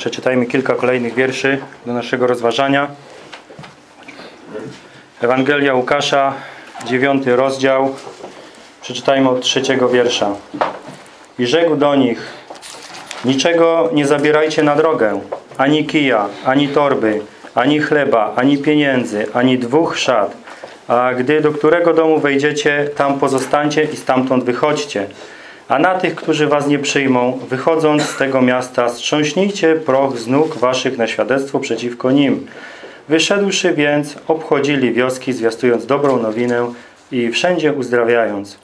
Przeczytajmy kilka kolejnych wierszy do naszego rozważania. Ewangelia Łukasza, dziewiąty rozdział. Przeczytajmy od trzeciego wiersza. I rzekł do nich, niczego nie zabierajcie na drogę, ani kija, ani torby, ani chleba, ani pieniędzy, ani dwóch szat. A gdy do którego domu wejdziecie, tam pozostańcie i stamtąd wychodźcie. A na tych, którzy was nie przyjmą, wychodząc z tego miasta, strząśnijcie proch z nóg waszych na świadectwo przeciwko nim. Wyszedłszy więc, obchodzili wioski, zwiastując dobrą nowinę i wszędzie uzdrawiając.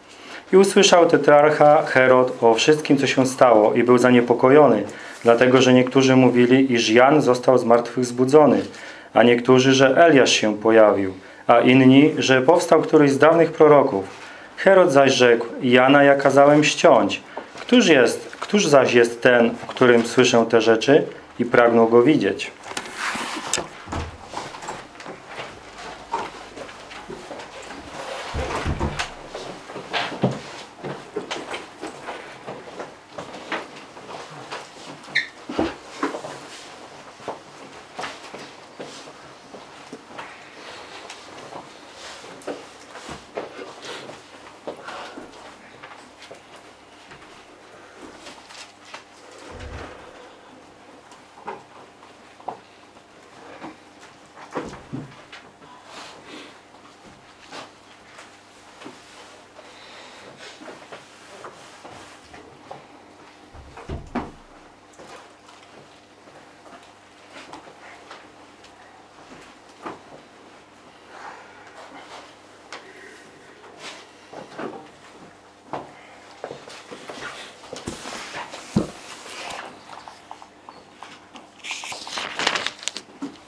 I usłyszał tetrarcha Herod o wszystkim, co się stało i był zaniepokojony, dlatego, że niektórzy mówili, iż Jan został z martwych zbudzony, a niektórzy, że Eliasz się pojawił, a inni, że powstał któryś z dawnych proroków. Herod zaś rzekł, Jana ja kazałem ściąć. Któż jest, któż zaś jest ten, o którym słyszę te rzeczy i pragnął go widzieć?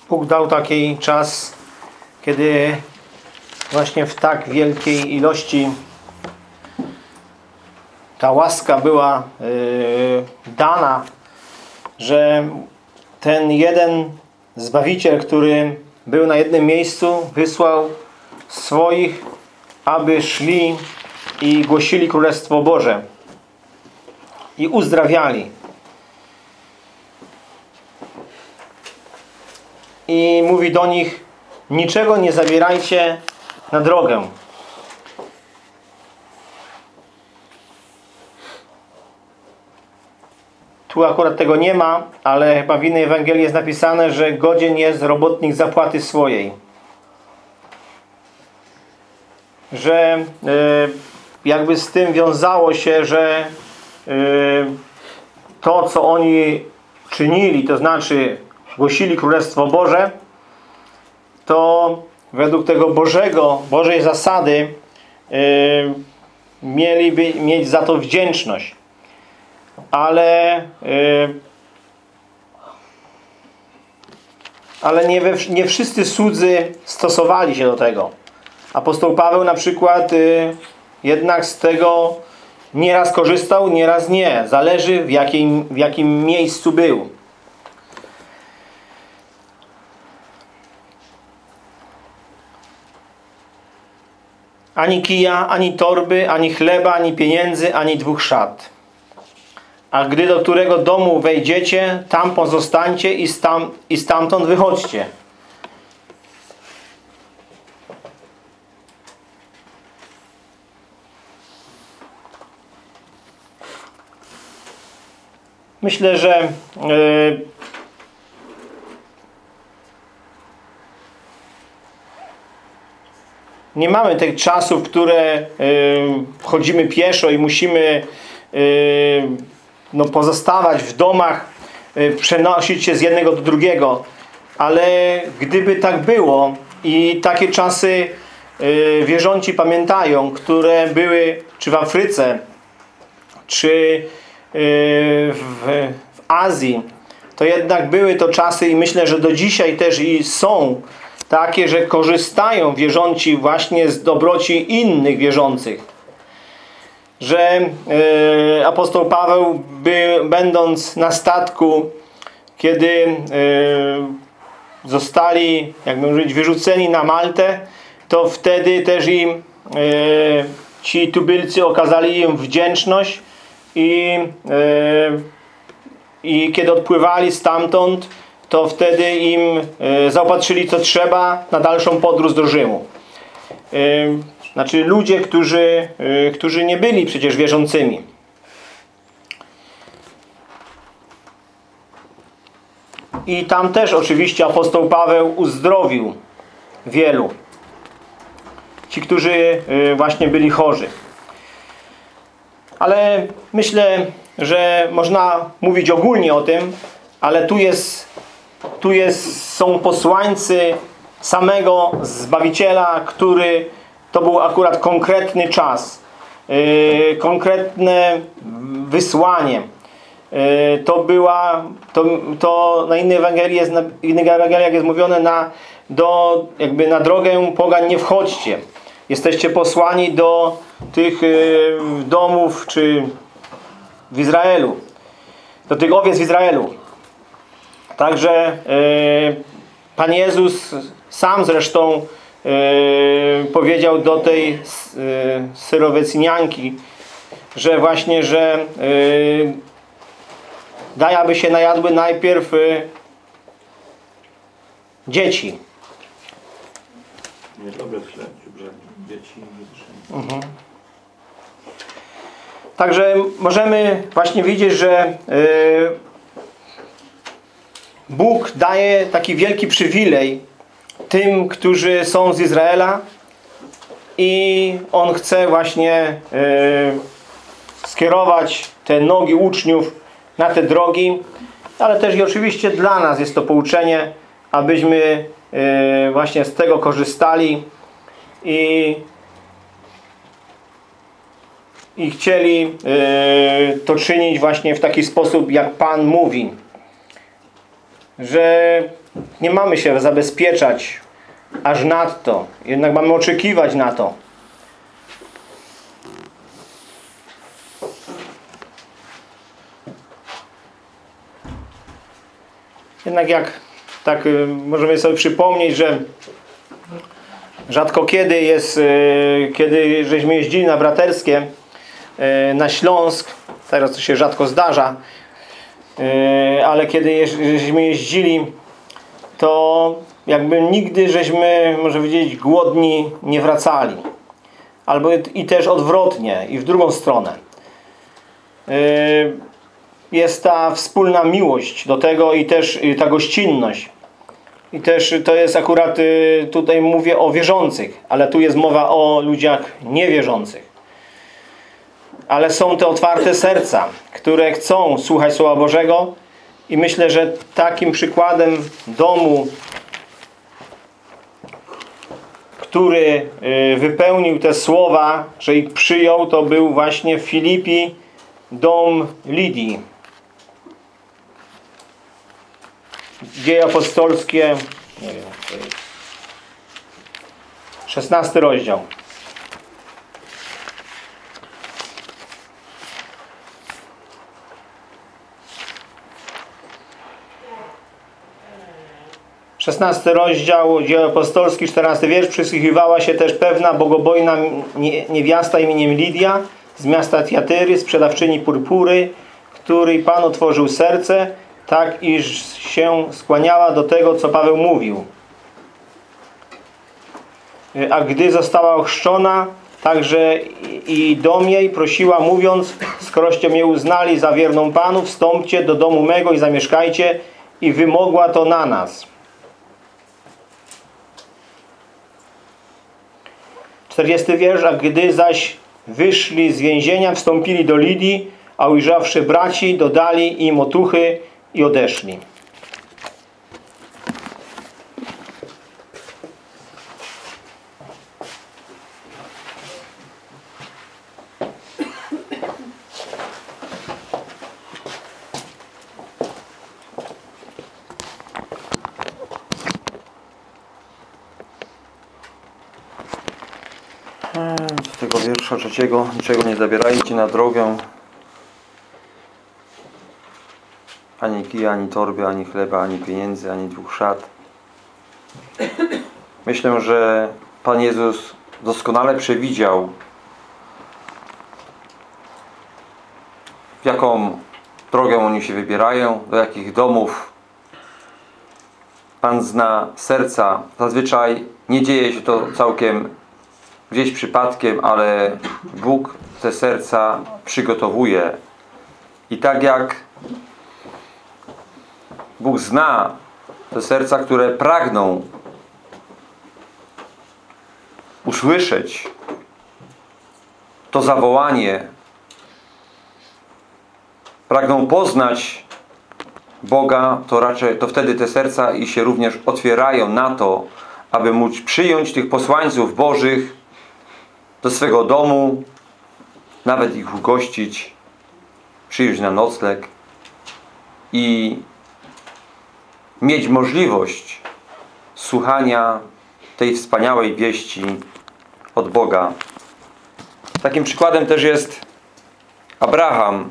Bóg dał taki czas, kiedy właśnie w tak wielkiej ilości ta łaska była yy, dana, że ten jeden Zbawiciel, który był na jednym miejscu, wysłał swoich, aby szli i głosili Królestwo Boże i uzdrawiali. I mówi do nich niczego nie zabierajcie na drogę. Tu akurat tego nie ma, ale chyba w innej Ewangelii jest napisane, że godzien jest robotnik zapłaty swojej. Że y, jakby z tym wiązało się, że y, to, co oni czynili, to znaczy głosili Królestwo Boże, to według tego Bożego, Bożej zasady yy, mieliby mieć za to wdzięczność. Ale yy, ale nie, we, nie wszyscy słudzy stosowali się do tego. Apostoł Paweł na przykład yy, jednak z tego nieraz korzystał, nieraz nie. Zależy w jakim, w jakim miejscu był. Ani kija, ani torby, ani chleba, ani pieniędzy, ani dwóch szat. A gdy do którego domu wejdziecie, tam pozostańcie i, stam, i stamtąd wychodźcie. Myślę, że yy, nie mamy tych czasów, które y, chodzimy pieszo i musimy y, no, pozostawać w domach, y, przenosić się z jednego do drugiego. Ale gdyby tak było i takie czasy y, wierząci pamiętają, które były czy w Afryce, czy w Azji, to jednak były to czasy i myślę, że do dzisiaj też i są takie, że korzystają wierząci właśnie z dobroci innych wierzących. Że e, apostoł Paweł, by, będąc na statku, kiedy e, zostali, jakby mówić, wyrzuceni na Maltę, to wtedy też im e, ci tubylcy okazali im wdzięczność i i kiedy odpływali stamtąd, to wtedy im e, zaopatrzyli co trzeba na dalszą podróż do Rzymu. E, Znaczy ludzie, którzy, e, którzy nie byli przecież wierzącymi. I tam też oczywiście apostoł Paweł uzdrowił wielu. Ci, którzy właśnie byli chorzy. Ale myślę, że można mówić ogólnie o tym, ale tu jest, tu jest, są posłańcy samego Zbawiciela, który to był akurat konkretny czas, yy, konkretne wysłanie. Yy, to była, to, to na innej Ewangelii jest, na innych Ewangeliach jest mówione na, do, jakby na drogę pogań nie wchodźcie. Jesteście posłani do tych yy, domów, czy w Izraelu. Do tych owiec w Izraelu. Także yy, Pan Jezus sam zresztą yy, powiedział do tej yy, syrowecynianki, że właśnie, że daj, aby się najadły najpierw dzieci. Nie dobre chleb, że dzieci wytrzymać. Także możemy właśnie widzieć, że Bóg daje taki wielki przywilej tym, którzy są z Izraela i On chce właśnie yy, skierować te nogi uczniów na te drogi, ale też i oczywiście dla nas jest to pouczenie, abyśmy yy, właśnie z tego korzystali i i chcieli yy, to czynić właśnie w taki sposób, jak Pan mówi. Że nie mamy się zabezpieczać aż nadto. Jednak mamy oczekiwać na to. Jednak jak tak y, możemy sobie przypomnieć, że rzadko kiedy jest, y, kiedy żeśmy jeździli na braterskie, e, na Śląsk, teraz to się rzadko zdarza, ale kiedy żeśmy jeździli, to jakby nigdy żeśmy, może powiedzieć, głodni nie wracali. Albo i też odwrotnie, i w drugą stronę. E, Jest ta wspólna miłość do tego i też y, ta gościnność. I też to jest akurat, y, tutaj mówię o wierzących, ale tu jest mowa o ludziach niewierzących ale są te otwarte serca, które chcą słuchać Słowa Bożego i myślę, że takim przykładem domu, który y, wypełnił te słowa, że ich przyjął, to był właśnie w Filipi dom Lidii. Dzieje apostolskie, nie wiem, to jest 16 rozdział. Szesnasty rozdział Dzieł Apostolskich, 14 wiersz. Przysłuchiwała się też pewna bogobojna nie- niewiasta imieniem Lidia z miasta Tiatyry, sprzedawczyni purpury, której Pan otworzył serce, tak iż się skłaniała do tego, co Paweł mówił. A gdy została ochrzczona, także i dom jej prosiła, mówiąc, skoroście mnie uznali za wierną Panu, wstąpcie do domu mego i zamieszkajcie i wymogła to na nas. 40 wiersz, a gdy zaś wyszli z więzienia, wstąpili do Lidii, a ujrzawszy braci, dodali im otuchy i odeszli. Z tego trzeciego niczego nie zabierajcie na drogę. Ani kija, ani torby, ani chleba, ani pieniędzy, ani dwóch szat. Myślę, że Pan Jezus doskonale przewidział w jaką drogę oni się wybierają, do jakich domów. Pan zna serca. Zazwyczaj nie dzieje się to całkiem gdzieś przypadkiem, ale Bóg te serca przygotowuje. I tak jak Bóg zna te serca, które pragną usłyszeć to zawołanie, pragną poznać Boga, to raczej to wtedy te serca i się również otwierają na to, aby móc przyjąć tych posłańców Bożych do swego domu, nawet ich ugościć, przyjść na nocleg i mieć możliwość słuchania tej wspaniałej wieści od Boga. Takim przykładem też jest Abraham,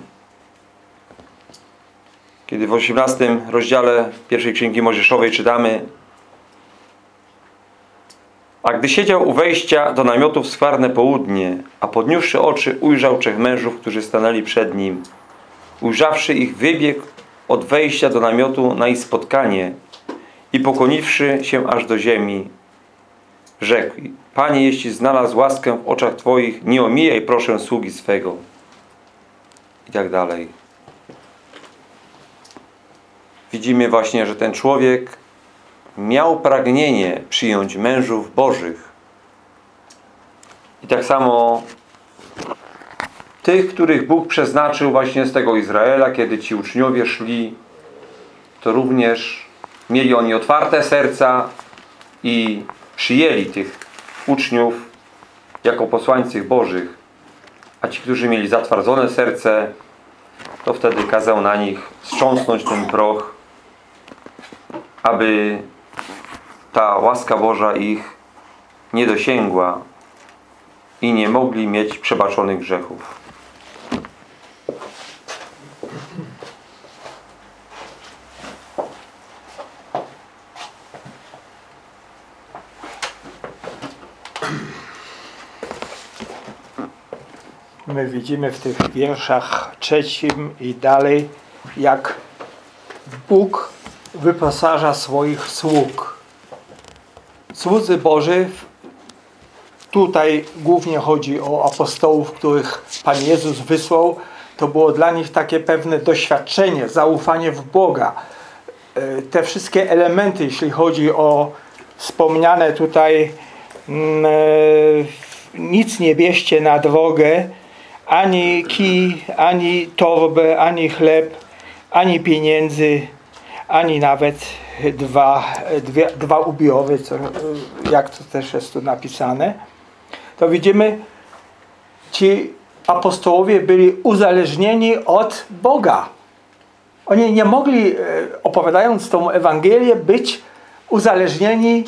kiedy w 18 rozdziale pierwszej Księgi Mojżeszowej czytamy A gdy siedział u wejścia do namiotu w skwarne południe, a podniósłszy oczy ujrzał trzech mężów, którzy stanęli przed nim. Ujrzawszy ich wybiegł od wejścia do namiotu na ich spotkanie i pokłoniwszy się aż do ziemi, rzekł Panie, jeśli znalazł łaskę w oczach Twoich, nie omijaj proszę sługi swego. I tak dalej. Widzimy właśnie, że ten człowiek miał pragnienie przyjąć mężów bożych. I tak samo tych, których Bóg przeznaczył właśnie z tego Izraela, kiedy ci uczniowie szli, to również mieli oni otwarte serca i przyjęli tych uczniów jako posłańców Bożych. A ci, którzy mieli zatwardzone serce, to wtedy kazał na nich strząsnąć ten proch, aby ta łaska Boża ich nie dosięgła i nie mogli mieć przebaczonych grzechów. My widzimy w tych wierszach trzecim i dalej, jak Bóg wyposaża swoich sług. Słudzy Boży, tutaj głównie chodzi o apostołów, których Pan Jezus wysłał, to było dla nich takie pewne doświadczenie, zaufanie w Boga. E, Te wszystkie elementy, jeśli chodzi o wspomniane tutaj mm, e, nic nie bierzcie na drogę, ani kij, ani torbę, ani chleb, ani pieniędzy, ani nawet dwa, dwie, dwa ubiory, co, jak to też jest tu napisane, to widzimy, ci apostołowie byli uzależnieni od Boga. Oni nie mogli, e, opowiadając tą Ewangelię, być uzależnieni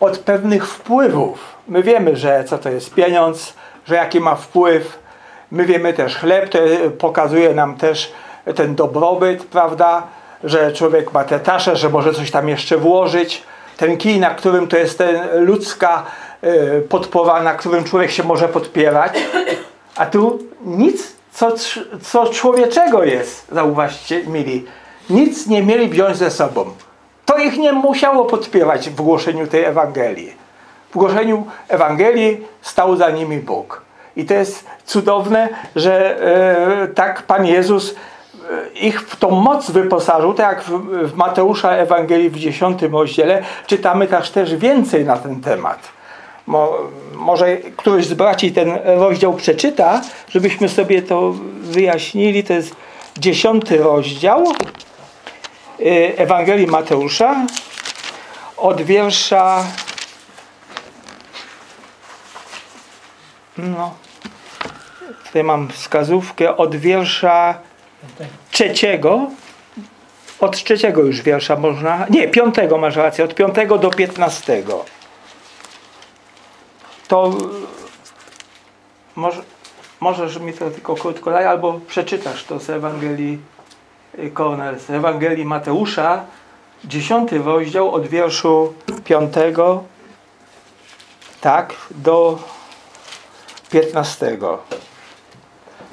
od pewnych wpływów. My wiemy, że co to jest pieniądz, że jaki ma wpływ. My wiemy też chleb, to pokazuje nam też ten dobrobyt, prawda? Że człowiek ma te tasze, że może coś tam jeszcze włożyć. Ten kij, na którym to jest ten ludzka y, podpora, na którym człowiek się może podpierać. A tu nic, co, co człowieczego jest, zauważcie, mieli. Nic nie mieli wziąć ze sobą. To ich nie musiało podpierać w głoszeniu tej Ewangelii. W głoszeniu Ewangelii stał za nimi Bóg. I to jest cudowne, że e, tak Pan Jezus ich w tą moc wyposażył, tak jak w, Mateusza Ewangelii w 10 rozdziale czytamy też, też więcej na ten temat. Mo, może któryś z braci ten rozdział przeczyta, żebyśmy sobie to wyjaśnili. To jest 10 rozdział e, Ewangelii Mateusza od wiersza no tutaj mam wskazówkę od wiersza trzeciego od trzeciego już wiersza można nie, piątego masz rację, od piątego do piętnastego to może, możesz mi to tylko krótko dać, albo przeczytasz to z Ewangelii y, Kornel, z Ewangelii Mateusza, dziesiąty rozdział od wierszu piątego tak, do 15.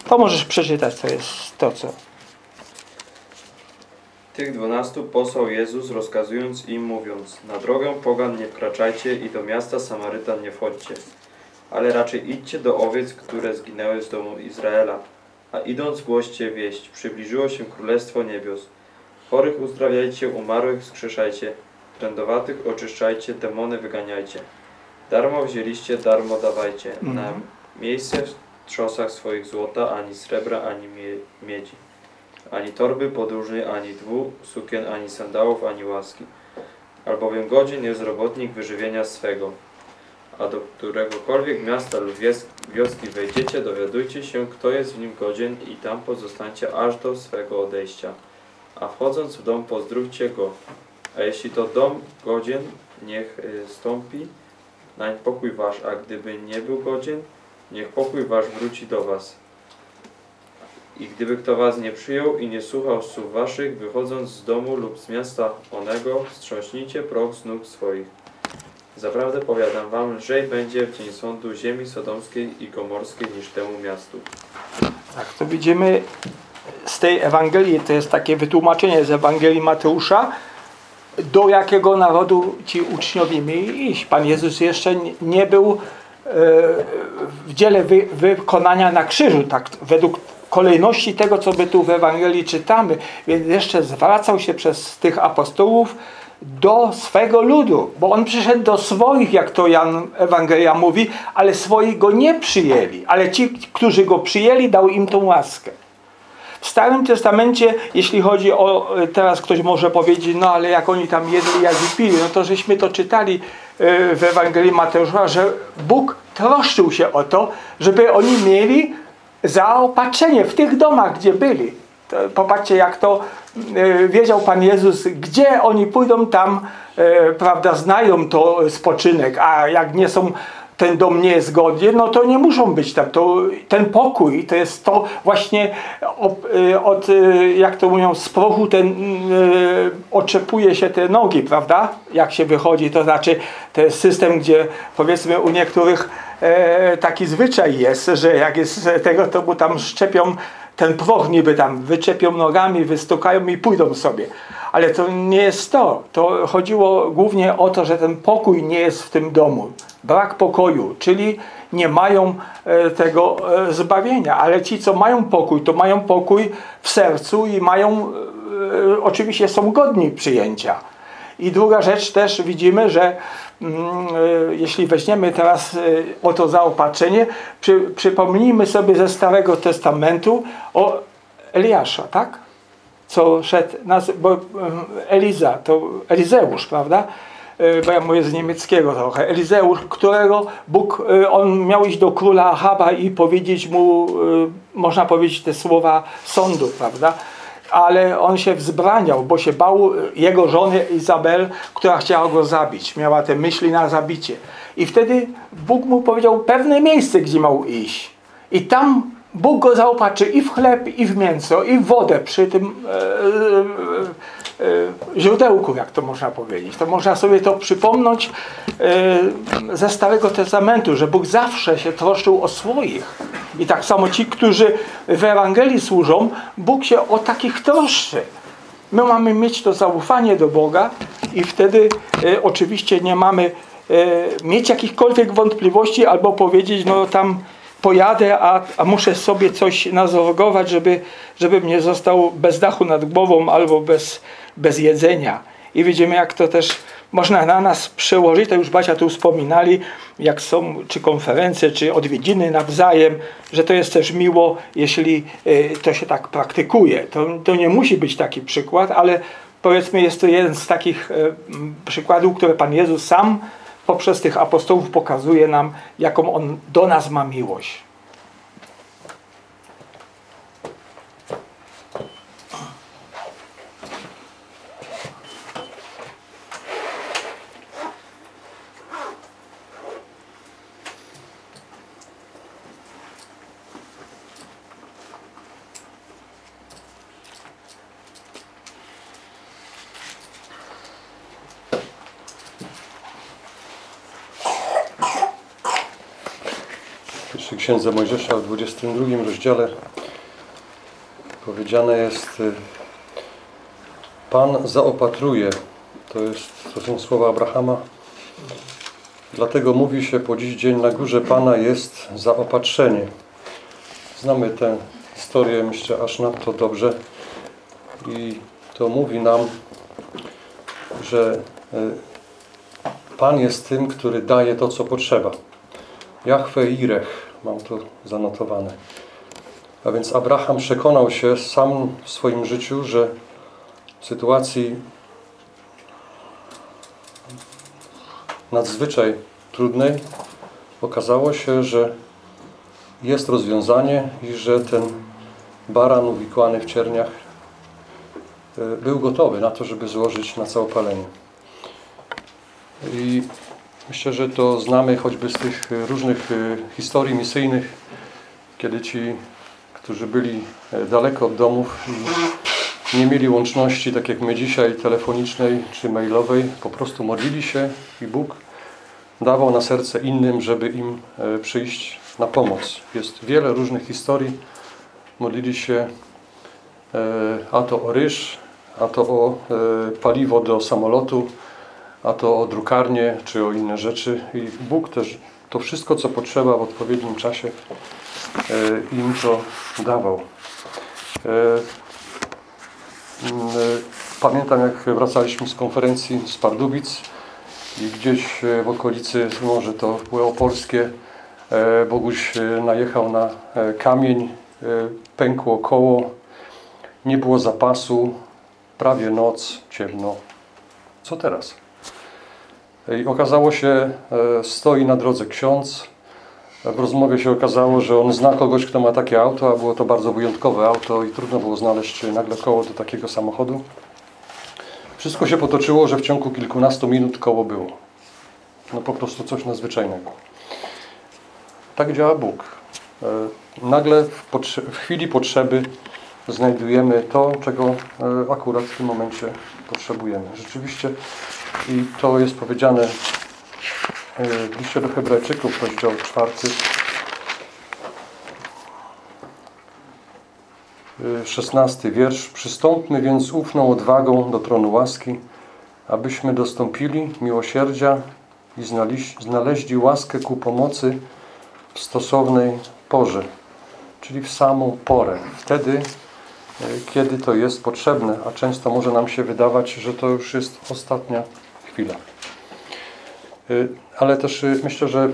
To możesz przeczytać, to jest to, co. Tych dwunastu posłał Jezus, rozkazując im, mówiąc Na drogę pogan nie wkraczajcie i do miasta Samarytan nie wchodźcie, ale raczej idźcie do owiec, które zginęły z domu Izraela. A idąc głoście wieść, przybliżyło się Królestwo Niebios. Chorych uzdrawiajcie, umarłych skrzeszajcie, trędowatych oczyszczajcie, demony wyganiajcie. Darmo wzięliście, darmo dawajcie. Na miejsce w trzosach swoich złota, ani srebra, ani mie miedzi. Ani torby podróżnej, ani dwu sukien, ani sandałów, ani łaski. Albowiem godzin jest robotnik wyżywienia swego. A do któregokolwiek miasta lub wioski wejdziecie, dowiadujcie się, kto jest w nim godzien i tam pozostańcie aż do swego odejścia. A wchodząc w dom, pozdrówcie go. A jeśli to dom godzien, niech y, stąpi nań pokój wasz, a gdyby nie był godzien, niech pokój wasz wróci do was. I gdyby kto was nie przyjął i nie słuchał słów waszych, wychodząc z domu lub z miasta onego, wstrząśnijcie proch z nóg swoich. Zaprawdę powiadam wam, lżej będzie w dzień sądu ziemi sodomskiej i gomorskiej niż temu miastu. Tak, to widzimy z tej Ewangelii, to jest takie wytłumaczenie z Ewangelii Mateusza, do jakiego narodu ci uczniowie mieli iść. Pan Jezus jeszcze nie- był w dziele wy, wykonania na krzyżu, tak według kolejności tego, co my tu w Ewangelii czytamy, więc jeszcze zwracał się przez tych apostołów do swego ludu, bo on przyszedł do swoich, jak to Jan Ewangelia mówi, ale swoich go nie przyjęli, ale ci, którzy go przyjęli, dał im tą łaskę. W Starym Testamencie, jeśli chodzi o, teraz ktoś może powiedzieć, no ale jak oni tam jedli, jak i pili, no to żeśmy to czytali e, w Ewangelii Mateusza, że Bóg troszczył się o to, żeby oni mieli zaopatrzenie w tych domach, gdzie byli. To popatrzcie, jak to e, wiedział Pan Jezus, gdzie oni pójdą, tam e, prawda, znajdą to spoczynek, a jak nie są ten dom nie jest godzien, no to nie muszą być tam. To, ten pokój to jest to właśnie y, od, y, jak to mówią, z prochu ten y, oczepuje się te nogi, prawda? Jak się wychodzi, to znaczy to jest system, gdzie powiedzmy u niektórych e, taki zwyczaj jest, że jak jest tego, to mu tam szczepią ten proch niby tam, wyczepią nogami, wystukają i pójdą sobie. Ale to nie jest to. To chodziło głównie o to, że ten pokój nie jest w tym domu. Brak pokoju, czyli nie mają e, tego e, zbawienia. Ale ci, co mają pokój, to mają pokój w sercu i mają, e, oczywiście są godni przyjęcia. I druga rzecz też widzimy, że mm, jeśli weźmiemy teraz o to zaopatrzenie, przy, przypomnijmy sobie ze Starego Testamentu o Eliasza, tak? Co szedł, nas, bo em, Eliza, to Elizeusz, prawda? E, Bo ja mówię z niemieckiego trochę. Elizeusz, którego Bóg, e, on miał iść do króla Ahaba i powiedzieć mu, e, można powiedzieć te słowa sądu, prawda? ale on się wzbraniał, bo się bał jego żony Izabel, która chciała go zabić. Miała te myśli na zabicie. I wtedy Bóg mu powiedział pewne miejsce, gdzie miał iść. I tam Bóg go zaopatrzy i w chleb, i w mięso, i w wodę przy tym e, e, e, źródełku, jak to można powiedzieć. To można sobie to przypomnieć e, ze Starego Testamentu, że Bóg zawsze się troszczył o swoich. I tak samo ci, którzy w Ewangelii służą, Bóg się o takich troszczy. My mamy mieć to zaufanie do Boga i wtedy e, oczywiście nie mamy mieć jakichkolwiek wątpliwości albo powiedzieć, no tam pojadę, a, a muszę sobie coś nazorogować, żeby, żebym nie został bez dachu nad głową albo bez, bez jedzenia. I widzimy, jak to też można na nas przełożyć, to już Bacia tu wspominali, jak są czy konferencje, czy odwiedziny nawzajem, że to jest też miło, jeśli y, to się tak praktykuje. To, to nie musi być taki przykład, ale powiedzmy jest to jeden z takich y, przykładów, które Pan Jezus sam poprzez tych apostołów pokazuje nam, jaką On do nas ma miłość. W pierwszej księdze Mojżesza w 22 rozdziale powiedziane jest, y, Pan zaopatruje. To, jest, to są słowa Abrahama. Dlatego mówi się po dziś dzień na górze Pana jest zaopatrzenie. Znamy tę historię, myślę, aż nadto dobrze. I to mówi nam, że e, Pan jest tym, który daje to, co potrzeba. Jahwe Irech, mam to zanotowane. A więc Abraham przekonał się sam w swoim życiu, że w sytuacji nadzwyczaj trudnej okazało się, że jest rozwiązanie i że ten baran uwikłany w cierniach e, był gotowy na to, żeby złożyć na całopalenie. I myślę, że to znamy choćby z tych różnych e, historii misyjnych, kiedy ci, którzy byli e, daleko od domów i nie mieli łączności, tak jak my dzisiaj, telefonicznej czy mailowej, po prostu modlili się i Bóg dawał na serce innym, żeby im e, przyjść na pomoc. Jest wiele różnych historii. Modlili się e, a to o ryż, a to o e, paliwo do samolotu, a to o drukarnię, czy o inne rzeczy. I Bóg też to wszystko, co potrzeba w odpowiednim czasie, im to dawał. Mm, Pamiętam, jak wracaliśmy z konferencji z Pardubic i gdzieś e, w okolicy, może to było opolskie, e, Boguś e, najechał na kamień, pękło koło, nie było zapasu, prawie noc, ciemno. Co teraz? I okazało się, stoi na drodze ksiądz. W rozmowie się okazało, że on zna kogoś, kto ma takie auto, a było to bardzo wyjątkowe auto i trudno było znaleźć nagle koło do takiego samochodu. Wszystko się potoczyło, że w ciągu kilkunastu minut koło było. No po prostu coś nadzwyczajnego. Tak działa Bóg. E, Nagle w, w chwili potrzeby znajdujemy to, czego e, akurat w tym momencie potrzebujemy. Rzeczywiście i to jest powiedziane e, w liście do Hebrajczyków, rozdział czwarty, szesnasty wiersz. Przystąpmy więc ufną odwagą do tronu łaski, abyśmy dostąpili miłosierdzia i znaleźli, łaskę ku pomocy w stosownej porze, czyli w samą porę. Wtedy, kiedy to jest potrzebne, a często może nam się wydawać, że to już jest ostatnia chwila. E, Ale też e, myślę, że mm,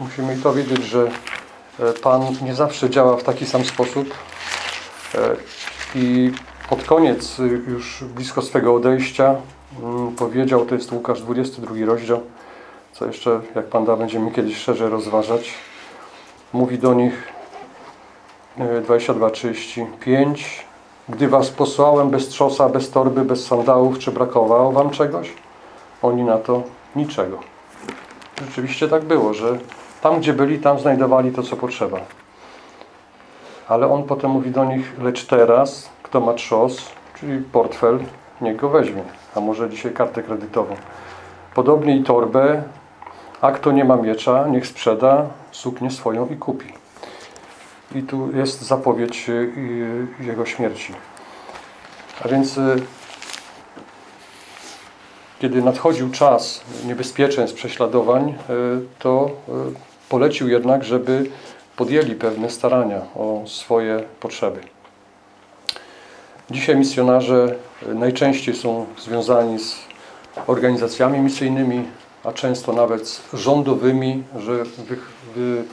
musimy to wiedzieć, że e, Pan nie zawsze działa w taki sam sposób, I pod koniec, y, już blisko swego odejścia, mm, powiedział, to jest Łukasz 22 rozdział, co jeszcze, jak Pan da, będziemy kiedyś szerzej rozważać. Mówi do nich 22:35 Gdy was posłałem bez trzosa, bez torby, bez sandałów, czy brakowało wam czegoś? Oni na to niczego. Rzeczywiście tak było, że tam, gdzie byli, tam znajdowali to, co potrzeba. Ale on potem mówi do nich, lecz teraz, kto ma trzos, czyli portfel, niech go weźmie. A może dzisiaj kartę kredytową. Podobnie i torbę, a kto nie ma miecza, niech sprzeda suknię swoją i kupi. I tu jest zapowiedź y, y, jego śmierci. A więc y, kiedy nadchodził czas niebezpieczeństw, prześladowań, to polecił jednak, żeby podjęli pewne starania o swoje potrzeby. Dzisiaj misjonarze najczęściej są związani z organizacjami misyjnymi, a często nawet z rządowymi, że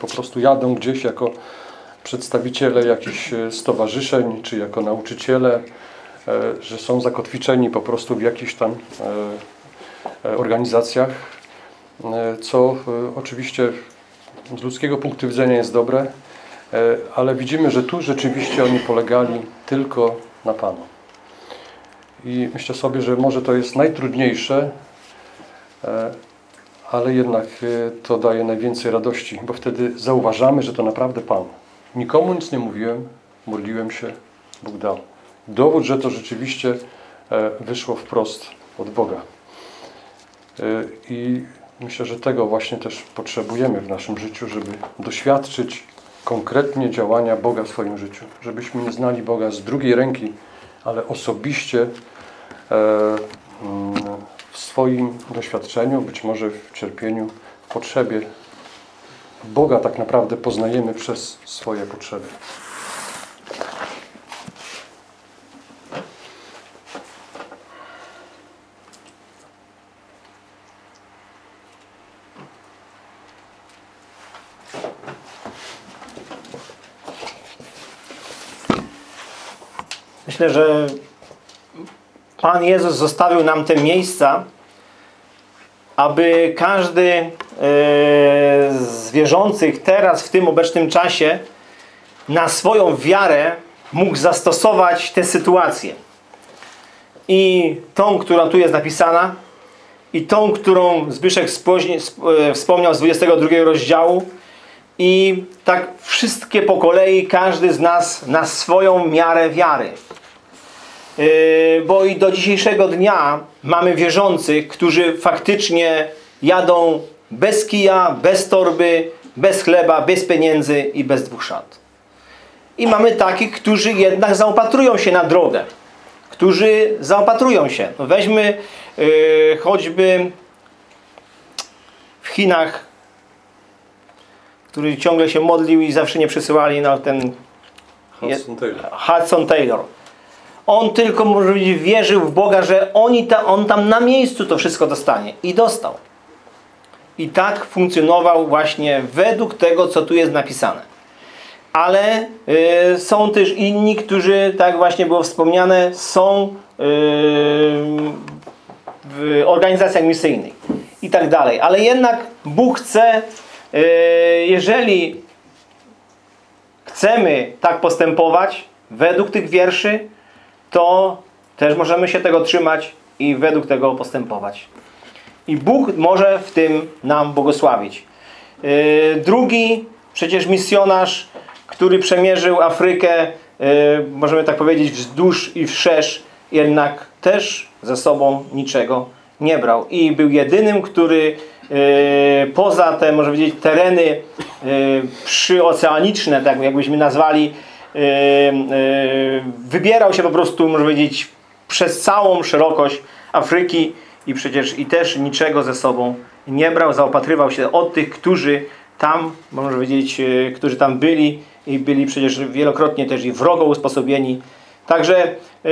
po prostu jadą gdzieś jako przedstawiciele jakichś stowarzyszeń, czy jako nauczyciele, e, że są zakotwiczeni po prostu w jakichś tam e, e, organizacjach, co oczywiście z ludzkiego punktu widzenia jest dobre, e, ale widzimy, że tu rzeczywiście oni polegali tylko na Panu. I myślę sobie, że może to jest najtrudniejsze, e, ale jednak e, to daje najwięcej radości, bo wtedy zauważamy, że to naprawdę Pan. Nikomu nic nie mówiłem, modliłem się, Bóg dał. Dowód, że to rzeczywiście wyszło wprost od Boga. I Myślę, że tego właśnie też potrzebujemy w naszym życiu, żeby doświadczyć konkretnie działania Boga w swoim życiu. Żebyśmy nie znali Boga z drugiej ręki, ale osobiście mm, w swoim doświadczeniu, być może w cierpieniu, w potrzebie Boga tak naprawdę poznajemy przez swoje potrzeby. Myślę, że Pan Jezus zostawił nam te miejsca, aby każdy z wierzących teraz w tym obecnym czasie na swoją wiarę mógł zastosować te sytuacje. I tą, która tu jest napisana, i tą, którą Zbyszek e, wspomniał z 22 rozdziału, i tak wszystkie po kolei, każdy z nas na swoją miarę wiary. Yy, bo i do dzisiejszego dnia mamy wierzących, którzy faktycznie jadą bez kija, bez torby, bez chleba, bez pieniędzy i bez dwóch szat. I mamy takich, którzy jednak zaopatrują się na drogę. Którzy zaopatrują się. No weźmy yy, choćby w Chinach, który ciągle się modlił i zawsze nie przysyłali na ten Hudson Taylor. Hudson Taylor. On tylko, może wierzył w Boga, że oni ta, on tam na miejscu to wszystko dostanie. I dostał. I tak funkcjonował właśnie według tego, co tu jest napisane. Ale y, są też inni, którzy, tak właśnie było wspomniane, są y, w organizacjach misyjnych i tak dalej. Ale jednak Bóg chce, y, jeżeli chcemy tak postępować według tych wierszy, to też możemy się tego trzymać i według tego postępować. I Bóg może w tym nam błogosławić. Yy, Drugi przecież misjonarz, który przemierzył Afrykę, yy, możemy tak powiedzieć, wzdłuż i wszerz, jednak też ze sobą niczego nie brał. I był jedynym, który yy, poza te, może powiedzieć, tereny przyoceaniczne, tak jakbyśmy nazwali, wybierał się po prostu, można powiedzieć, przez całą szerokość Afryki i przecież i też niczego ze sobą nie brał, zaopatrywał się od tych, którzy tam, można powiedzieć, yy, którzy tam byli i byli przecież wielokrotnie też i wrogo usposobieni. Także yy,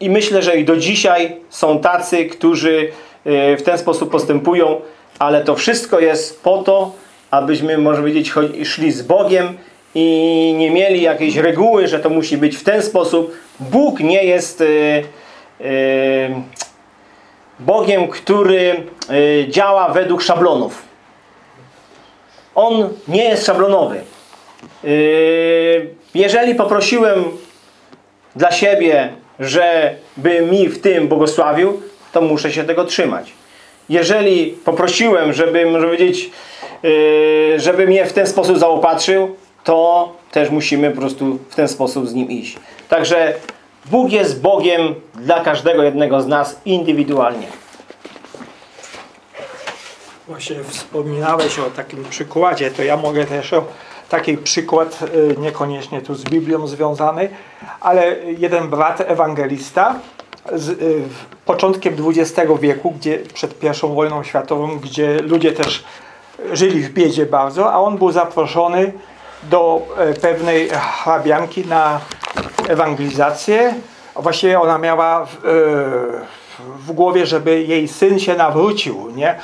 i myślę, że i do dzisiaj są tacy, którzy yy, w ten sposób postępują, ale to wszystko jest po to, abyśmy, można powiedzieć, szli z Bogiem i nie mieli jakiejś reguły, że to musi być w ten sposób. Bóg nie jest yy, Bogiem, który yy, działa według szablonów. On nie jest szablonowy. Yy, jeżeli poprosiłem dla siebie, żeby mi w tym błogosławił, to muszę się tego trzymać. Jeżeli poprosiłem, żeby, może powiedzieć, yy, żeby mnie w ten sposób zaopatrzył, to też musimy po prostu w ten sposób z nim iść. Także Bóg jest Bogiem dla każdego jednego z nas indywidualnie. Właśnie wspominałeś o takim przykładzie, to ja mogę też o taki przykład, y, niekoniecznie tu z Biblią związany, ale jeden brat ewangelista z, w początkiem XX wieku, gdzie przed pierwszą wojną światową, gdzie ludzie też żyli w biedzie bardzo, a on był zaproszony do e, pewnej hrabianki na ewangelizację. Właściwie ona miała w, e, w głowie, żeby jej syn się nawrócił, nie?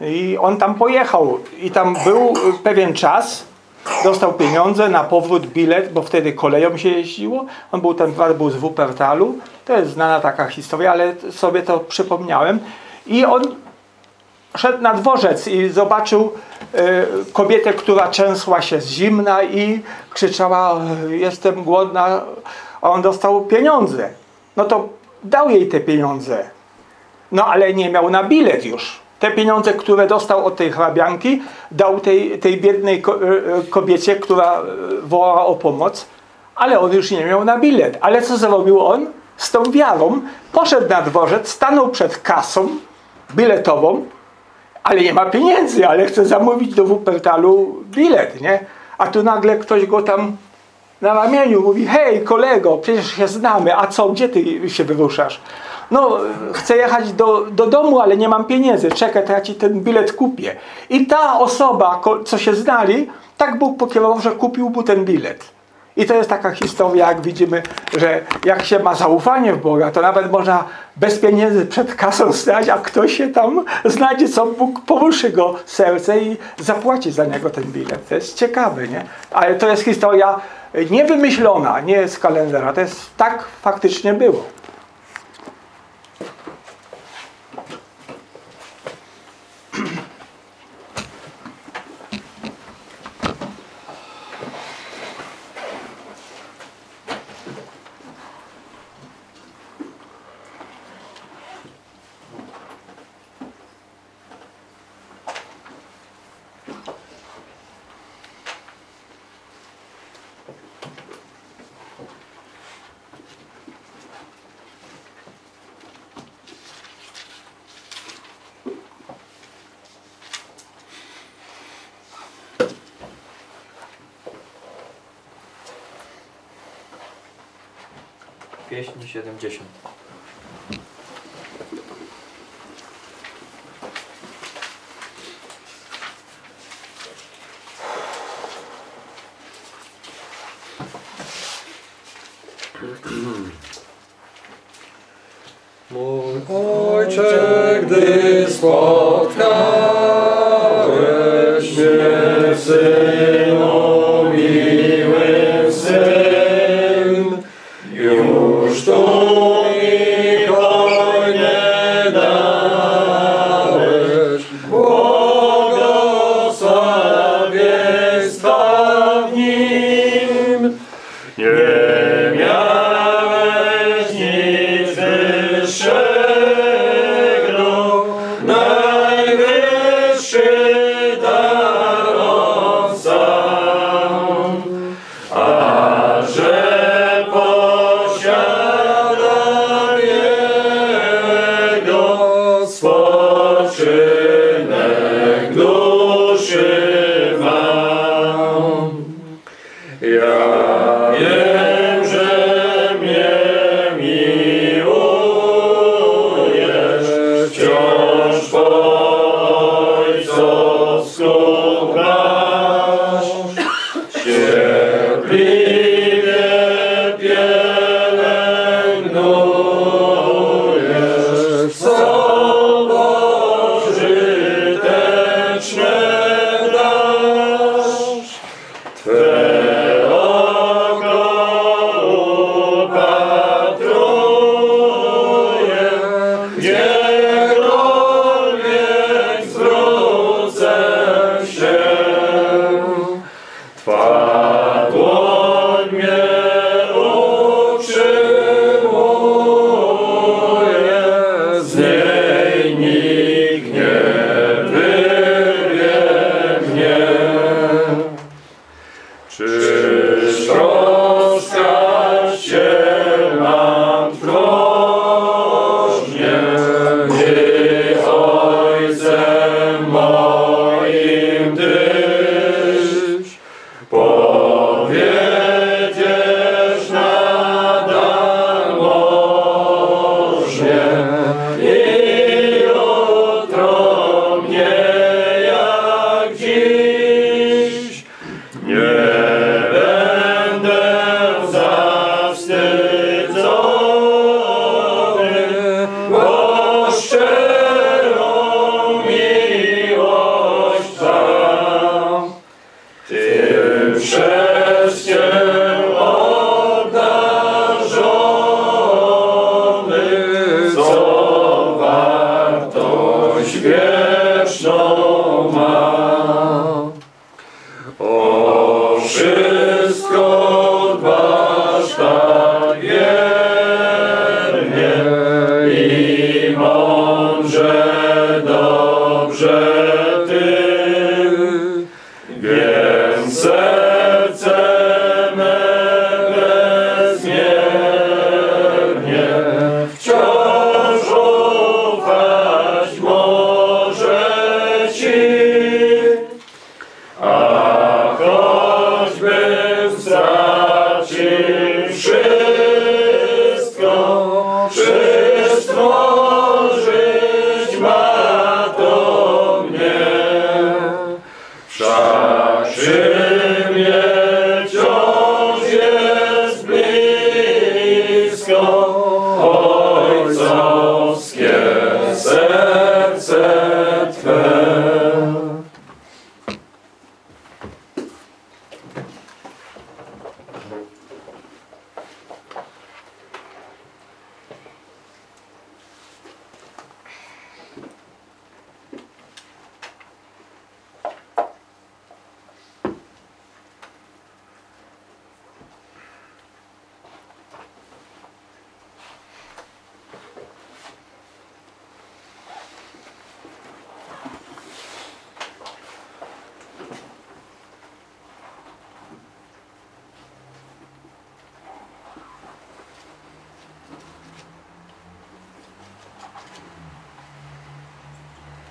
I on tam pojechał i tam był pewien czas, dostał pieniądze na powrót, bilet, bo wtedy koleją się jeździło. On był ten był z Wuppertalu. To jest znana taka historia, ale sobie to przypomniałem. I on szedł na dworzec i zobaczył e, kobietę, która trzęsła się z zimna i krzyczała jestem głodna, a on dostał pieniądze. No to dał jej te pieniądze. No ale nie miał na bilet już. Te pieniądze, które dostał od tej hrabianki, dał tej, tej biednej e, kobiecie, która e, wołała o pomoc, ale on już nie miał na bilet. Ale co zrobił on? Z tą wiarą poszedł na dworzec, stanął przed kasą biletową, ale nie ma pieniędzy, ale chce zamówić do Wuppertalu bilet, nie? A tu nagle ktoś go tam na ramieniu mówi, hej kolego, przecież się znamy, a co, gdzie ty się wyruszasz? No, chcę jechać do, do domu, ale nie mam pieniędzy, czekaj, to ja ci ten bilet kupię. I ta osoba, co się znali, tak Bóg pokierował, że kupił mu ten bilet. I to jest taka historia, jak widzimy, że jak się ma zaufanie w Boga, to nawet można bez pieniędzy przed kasą stać, a ktoś się tam znajdzie, co Bóg poruszy go serce i zapłaci za niego ten bilet. To jest ciekawe, nie? Ale to jest historia niewymyślona, nie z kalendara. To jest tak faktycznie było. pieśni 70. Et, euh,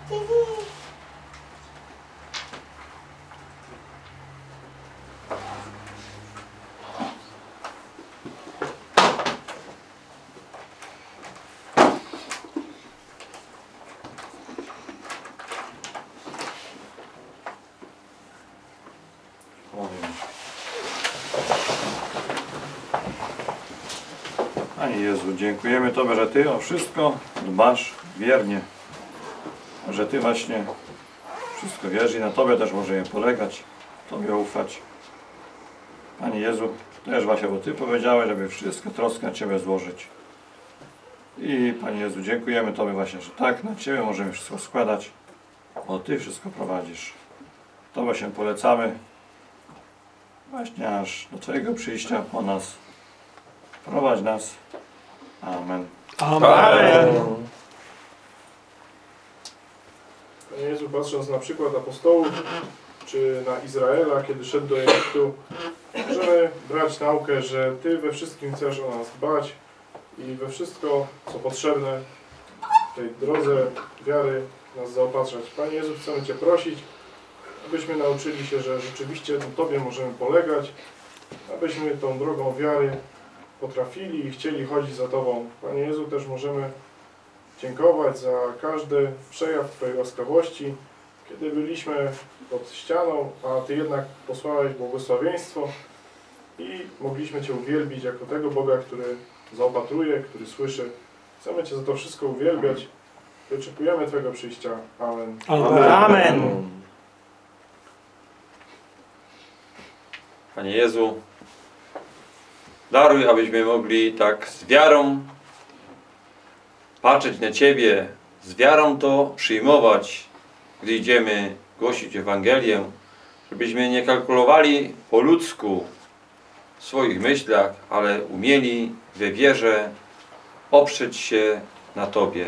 Panie Jezu, dziękujemy Tobie, że Ty o wszystko dbasz wiernie. Że Ty właśnie wszystko wiesz i na Tobie też możemy polegać, Tobie ufać. Panie Jezu, też właśnie, bo Ty powiedziałeś, żeby wszystko troskę na Ciebie złożyć. I Panie Jezu, dziękujemy Tobie właśnie, że tak na Ciebie możemy wszystko składać, bo Ty wszystko prowadzisz. Tobie się polecamy, właśnie aż do Twojego przyjścia po nas. Prowadź nas. Amen. Amen. Panie Patrząc na przykład apostołów, czy na Izraela, kiedy szedł do Egiptu, możemy brać naukę, że Ty we wszystkim chcesz o nas dbać i we wszystko, co potrzebne w tej drodze wiary nas zaopatrzać. Panie Jezu, chcemy Cię prosić, abyśmy nauczyli się, że rzeczywiście na Tobie możemy polegać, abyśmy tą drogą wiary potrafili i chcieli chodzić za Tobą. Panie Jezu, też możemy dziękować za każdy przejaw Twojej łaskawości, kiedy byliśmy pod ścianą, a Ty jednak posłałeś błogosławieństwo i mogliśmy Cię uwielbić jako tego Boga, który zaopatruje, który słyszy. Chcemy Cię za to wszystko uwielbiać. Wyczekujemy Twojego przyjścia. Amen. Amen. Panie Jezu, daruj, abyśmy mogli tak z wiarą patrzeć na Ciebie, z wiarą to przyjmować, gdy idziemy głosić Ewangelię, żebyśmy nie kalkulowali po ludzku w swoich myślach, ale umieli we wierze oprzeć się na Tobie.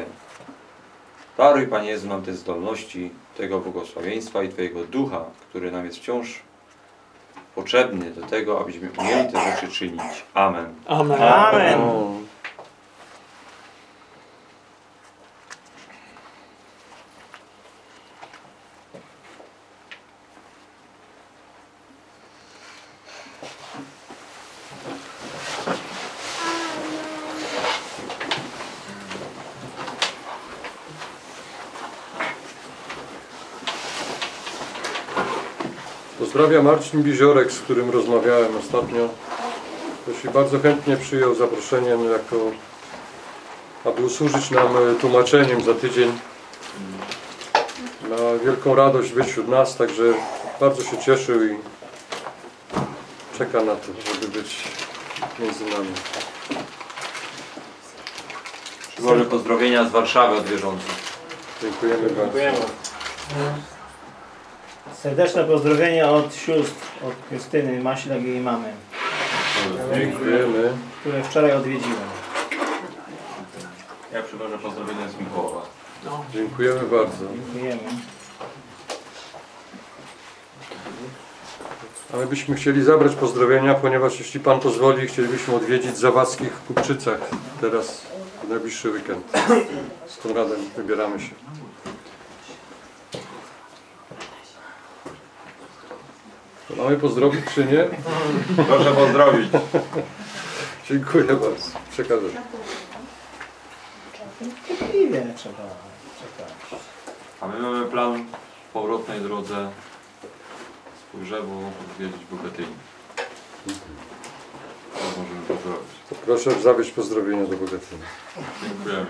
Daruj, Panie Jezu, nam te zdolności, tego błogosławieństwa i Twojego Ducha, który nam jest wciąż potrzebny do tego, abyśmy umieli te rzeczy czynić. Amen. Amen. Amen. Pozdrawiam Marcin Biziorek, z którym rozmawiałem ostatnio. Ktoś i bardzo chętnie przyjął zaproszeniem jako aby usłużyć nam e, tłumaczeniem za tydzień. Ma wielką radość być wśród nas, także bardzo się cieszył i czeka na to, żeby być między nami. Przywożę pozdrowienia z Warszawy od wierzących. Dziękujemy bardzo. Dziękujemy. Serdeczne pozdrowienia od sióstr, od Krystyny Maślak i jej mamy, Dziękujemy. które wczoraj odwiedziłem. Ja przywożę pozdrowienia z Mikołowa. Dziękujemy bardzo. Dziękujemy. A my byśmy chcieli zabrać pozdrowienia, ponieważ jeśli Pan pozwoli, chcielibyśmy odwiedzić Zawackich w Kupczycach teraz w najbliższy weekend. Z Konradem wybieramy się. To Mamy pozdrowić czy nie? Proszę pozdrowić. Dziękuję bardzo. Przekażę. Chwilę trzeba czekać. A my mamy plan w powrotnej drodze z pogrzebu odwiedzić Bogatyni. To możemy to zrobić. Proszę zawieźć pozdrowienia do Bogatyni. Dziękujemy.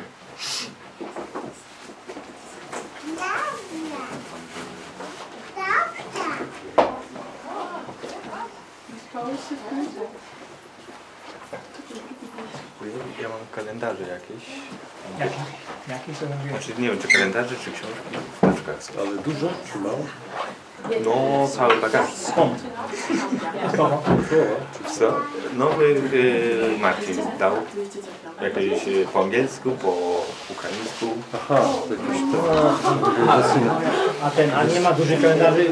Ja mam kalendarze jakieś. Jakie? Jakie są? Znaczy nie wiem czy kalendarze, czy książki w paczkach są. Ale dużo czy mało? No cały bagaż. Skąd? Co? Nowy y, Marcin dał jakieś y, po angielsku, po ukraińsku. Aha, to jakiś to. A ten, a nie ma dużych kalendarzy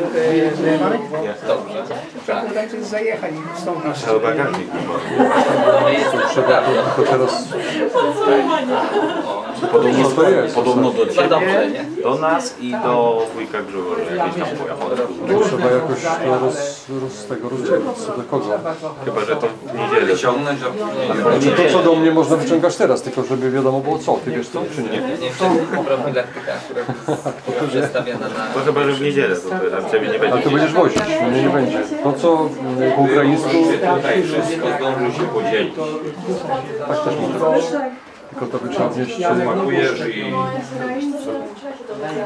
zajmowanych? Jest dobrze. Dajcie zajechać i wstąpić. Cały bagażnik. Trzeba to, to teraz. Podobno, to jest? podobno do ciebie, do nas i do wujka Grzegorza jakieś tam trzeba jakoś to roz, roz, tego rozdzielić. Co do kogo? Chyba, że to w niedzielę wyciągnąć. Znaczy, to, co do mnie można wyciągać teraz, tylko żeby wiadomo było co. Ty wiesz co, czy nie? Nie wtedy profilaktyka akurat była przedstawiana na... To chyba, że w niedzielę to a ciebie nie Ale będzie. to będziesz wozić, mnie nie będzie. To co mm, po ukraińsku, Tutaj wszystko zdążył się podzielić. tak też można. Tylko to by trzeba wnieść. Smakujesz i...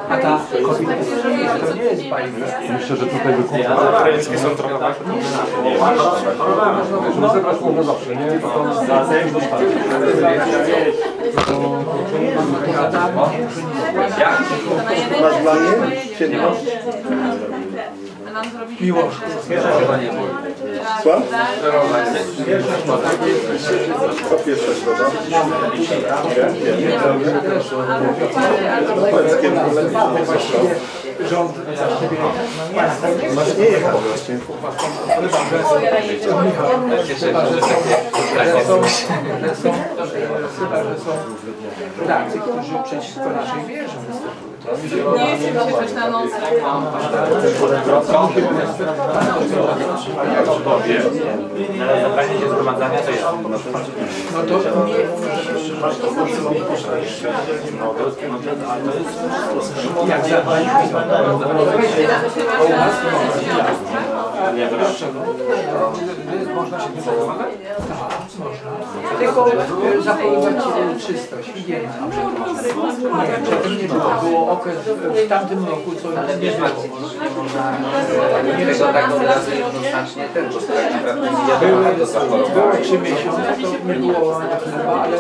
A ta kobieta to nie jest bajka. Myślę, że tutaj by kupić. Ukraińskie są trochę tak. Żeby zebrać można zawsze, nie? Miłość. Rząd Chyba, że są, że są, że są, chyba, że są tacy, którzy przeciwko naszej wierze występują. Nie się coś na nos. Zabranie się zgromadzania to jest. No to nie, jak zabraliśmy, można się tym pomagać? Można. Tylko e, zachowywać e, czystość, higienę. Nie, nie było. Było okres w tamtym roku, co nie było. Nie tego tak od razu jednoznacznie ten, bo tak naprawdę. Były, trzy miesiące, to nie było chleba, ale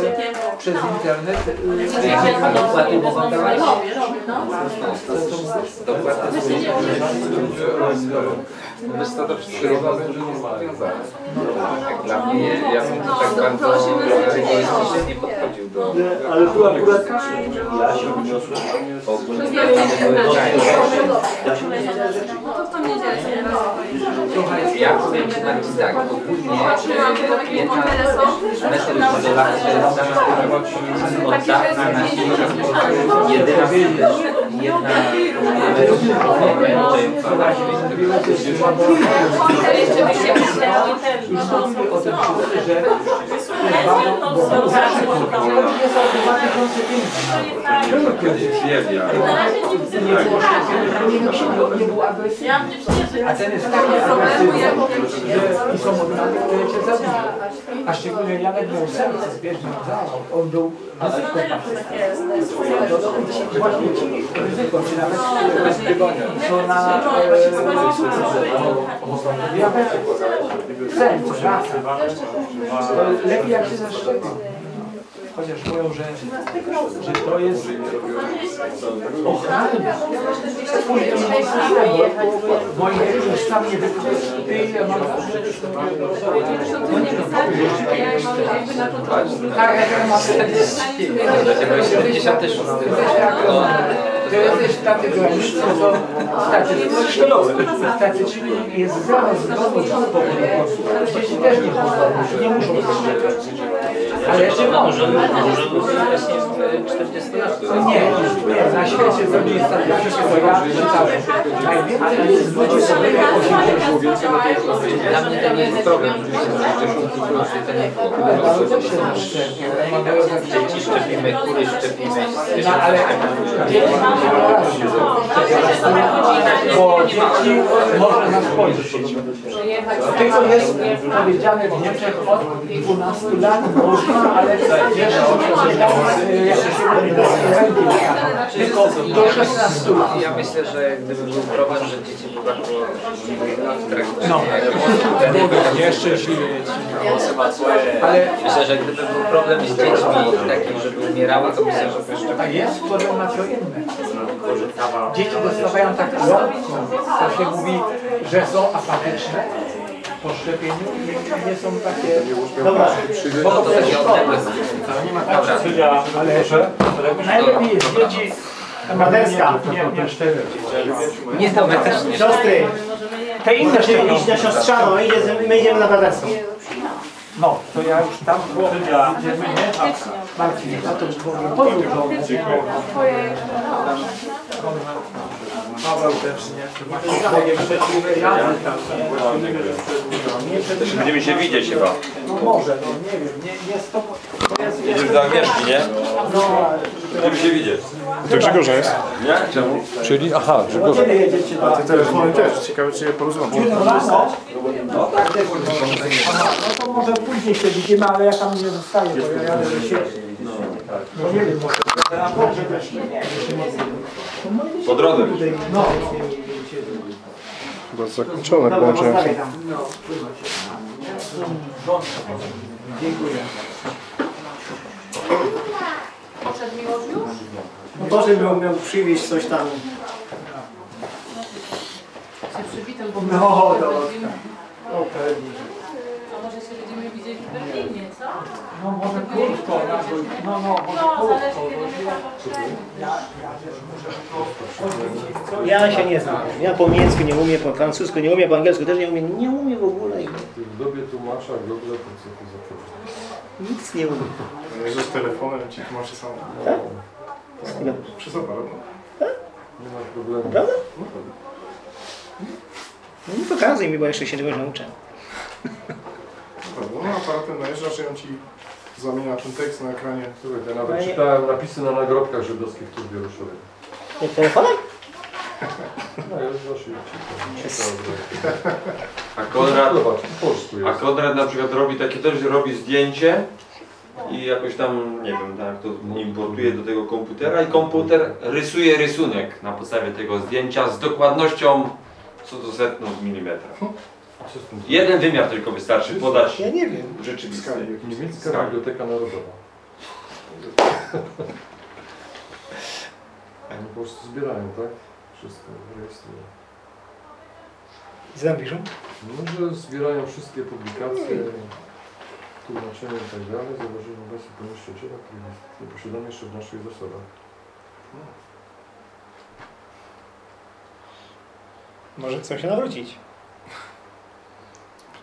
przez internet e, Jak pan dokładnie nie wszystko jest rozwiązane. Jak dla mnie, ja bym tu tak bardzo egoistycznie nie podchodził do... Ale tu akurat... Ja się odniosłem. Ogólnie nie No to w tą niedzielę się raz Ja powiem Ci bardziej tak, ogólnie jedna metoda izolacji od dawna na świecie jedyna jedna Jeszcze by się myślało już mówimy o tym, że nie są to 2005. Były kiedyś. Przyjemnie, ale... Nie było szczepień, nie, nie było agresji. A ten jest taki agresywny, i są odmiany, które cię zabiją. A szczególnie Janek miał serce zbieżne. On był ryzyko Właśnie ryzyko, czy nawet co na diabetes, serce, lepiej jak się zaszczepi. Chociaż mówią, że, że to jest ochrana. W moim wieku już sam nie mam Tak, ja mam 40. Dlatego 76. To jest też takie granice, to statystyczne, statystyczne jest zero zgodów po prostu. Dzieci też nie chodzą, nie muszą być szczepić. Ale jeszcze może. Nie, nie, na świecie zrobili statystykę, bo ja czytałem. Najwięcej jest ludzi sobie 80 Dla mnie to nie jest problem, że się nie Ale to się naszczepia. Dzieci szczepimy, kury szczepimy. No ale dzieci bo dzieci może nas policzyć. Tylko jest powiedziane w Niemczech od 12 lat można, ale jeszcze nie tylko do 16 lat. Ja myślę, że gdyby był problem, że dzieci po braku w trakcie No. nieszczęśliwie Ale Myślę, że gdyby był problem z dziećmi takim, żeby umierały, to myślę, że jeszcze a jest problem na co inne. Dzieci dostawają tak lekko, to się mówi, że są apatyczne po szczepieniu i nie są takie... Dobra, bo to też jest problem. Nie ma tak, ale najlepiej jest dzieci Maderska. Nie, nie. Nie, to my też nie. Siostry, Te inne szczepią. iść na siostrzaną, my idziemy na Baderską. No, to ja już tam idziemy, nie? Marcin, a to pozdrów. Paweł też, nie? Też będziemy się widzieć chyba. No może, no nie wiem, nie, jest to... to jest, Jedziesz do Agnieszki, nie? No, Będziemy się widzieć. To Grzegorza jest? Nie? Czemu? Czyli, aha, Grzegorz, kiedy jedziecie do... Te telefony też, ciekawe czy je rano? No tak, też no to może później się widzimy, ale ja tam nie zostaję, bo ja jadę do siebie. No nie wiem, może na pogrzeb też nie. Po drodze. No. Chyba zakończone połączenie. No. Dziękuję. No Boże miał, miał przywieźć coś tam. Się bo No, dobra. No pewnie. Się będziemy widzieli w Berlinie, co? No może krótko, dół. no no, może No, zależy krótko. kiedy bo my ja- tam potrzebni. Ja, ja też muszę to Ja się nie znam. Ja po niemiecku nie umiem, po francusku nie umiem, po angielsku też nie umiem. Nie umiem w ogóle. w dobie tłumacza Google to co problem? Nic nie umiem. Że z telefonem ci tłumaczy sam. No. Przez aparat, no. Nie ma problemu. Prawda? No nie pokazuj mi, bo jeszcze się czegoś nauczę. No aparatem najeżdżasz i on ci zamienia ten tekst na ekranie. Słuchaj, ja nawet czytałem napisy na nagrobkach żydowskich w Turbie Ruszowej. Jak telefonem? No już właśnie czytałem. A Konrad, Zobacz, po polsku a jest. Konrad na przykład robi takie też, że robi zdjęcie i jakoś tam, nie wiem, tak, to importuje do tego komputera i komputer rysuje rysunek na podstawie tego zdjęcia z dokładnością co do setną milimetra. Jeden wymiar tylko wystarczy podać Ja nie wiem. rzeczywisty. Niemiecka Tak. Biblioteka Narodowa. Oni po prostu zbierają, tak? Wszystko rejestrują. Tam piszą? No, że zbierają wszystkie publikacje, tłumaczenia i tak dalej, zauważyli obecnie pomieściciela, który nie posiadamy jeszcze w naszych zasobach. Może chcą się nawrócić.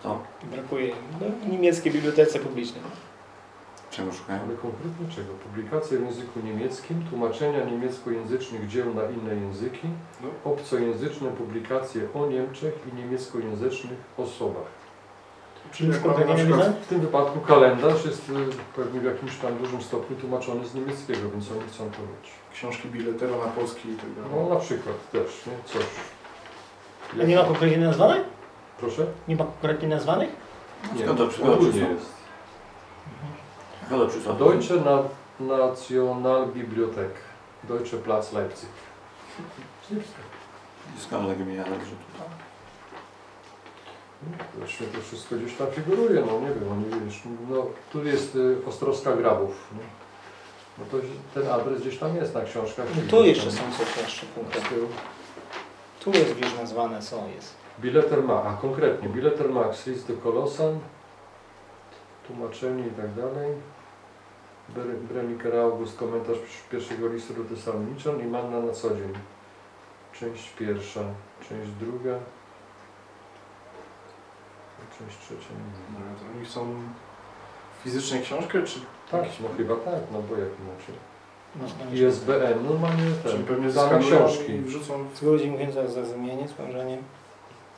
Kto? Brakuje no, w niemieckiej bibliotece publicznej. Czego szukają? Ale konkretnie czego? Publikacje w języku niemieckim, tłumaczenia niemieckojęzycznych dzieł na inne języki, No. obcojęzyczne publikacje o Niemczech i niemieckojęzycznych osobach. Czyli mamy na nie przykład? W tym wypadku kalendarz jest y, pewnie w jakimś tam dużym stopniu tłumaczony z niemieckiego, więc oni chcą to mieć. książki biletera na polski i tak dalej. No na przykład też, nie? Coś. A nie ma konkretnie nazwanych? Proszę? Nie ma konkretnie nazwanych? Nie, Skąd to ogólnie jest. Kogo przysłał? Deutsche Na Nationalbibliothek. Deutsche Platz Leipzig. Skąd takie mnie że tutaj? Właśnie to wszystko gdzieś tam figuruje, no nie wiem, oni wiesz, no tu jest y, Ostrowska Grabów. Nie? No to ten adres gdzieś tam jest na książkach. No tu tam jeszcze są coś jeszcze z tyłu. Tu jest gdzieś nazwane, co jest. Bileter ma, a konkretnie Bileter Max, list do Kolosan, tłumaczenie i tak dalej. Bre- Bremiker August, komentarz pierwszego listu do Tesaloniczan i Manna na co dzień. Część pierwsza, część druga, część trzecia. No, to Oni chcą fizyczną książkę, czy Tak, no chyba tak, no bo jak inaczej. No, ISBN, no mamy czyli ten, pewnie książki. i wrzucą w... Z ludzi mówiąc za zrozumienie, spojrzenie.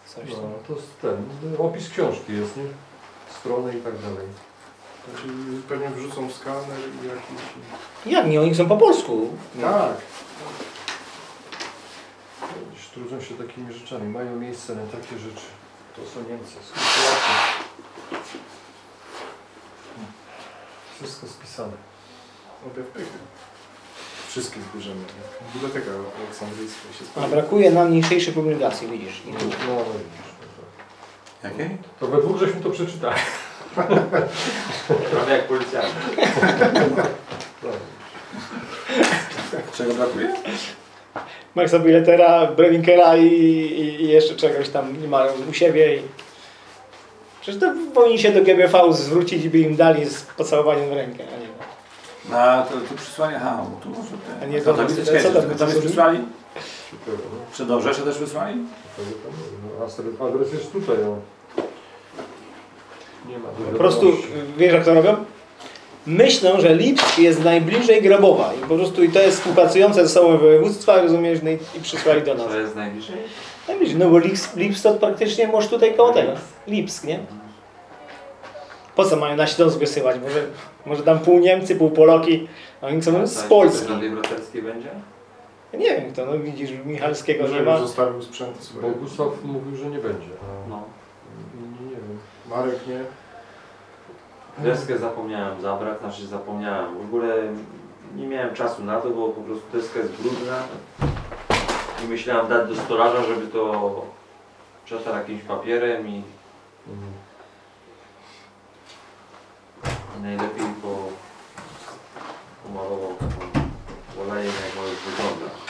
Coś No, tam. to jest ten, opis książki jest, nie? Strony i tak dalej. Czyli pewnie wrzucą w skaner i jakiś... Jak nie? Oni są po polsku. Tak. Gdzieś trudzą się takimi rzeczami, mają miejsce na takie rzeczy. To są Niemcy, Polacy. Wszystko spisane. Obie w pychy. Wszystkie zbierzemy. jak Biblioteka Aleksandryjska się A brakuje nam mniejszej publikacji, widzisz. I No, tu. no widzisz. no Jakiej? tak. To we dwóch żeśmy to przeczytali. Prawie jak policjant. No, Czego brakuje? Maxa Billetera, Breminkera i, i, i jeszcze czegoś tam nie mają u siebie. I... Przecież to powinni się do GBV zwrócić i by im dali z pocałowaniem w rękę, nie. Na to, to przysłanie, aha, bo tu może A te... nie, A to- to co czekajcie, tam to tam wysłali? jest przysłali? super, no. Czy do Rzeszy też wysłali? To. No, a adres jest tutaj, no. Nie ma Po prostu, wiesz jak to robią? myślą, że Lipsk jest najbliżej Grabowa i po prostu i to jest współpracujące ze sobą województwa, rozumiesz, no i, i przysłali do nas. To jest najbliżej? Najbliżej, no bo Lipsk, Lipsk to praktycznie możesz tutaj koło tego. Lipsk, nie? Po co mają na Śląsk wysyłać? Może, może tam pół Niemcy, pół Poloki, a oni są z Polski. Braterskiej będzie? Nie wiem kto, no widzisz, Michalskiego nie Że ma. zostawił sprzęty swoje. Bogusław mówił, że nie będzie. a No. inni nie wiem. Marek nie. Deskę zapomniałem zabrać, znaczy zapomniałem. W ogóle nie miałem czasu na to, bo po prostu deska jest brudna. I myślałem dać do stolarza, żeby to przetarł jakimś papierem i Mhm. najlepiej po, po pomalował taką olejek, może wygląda.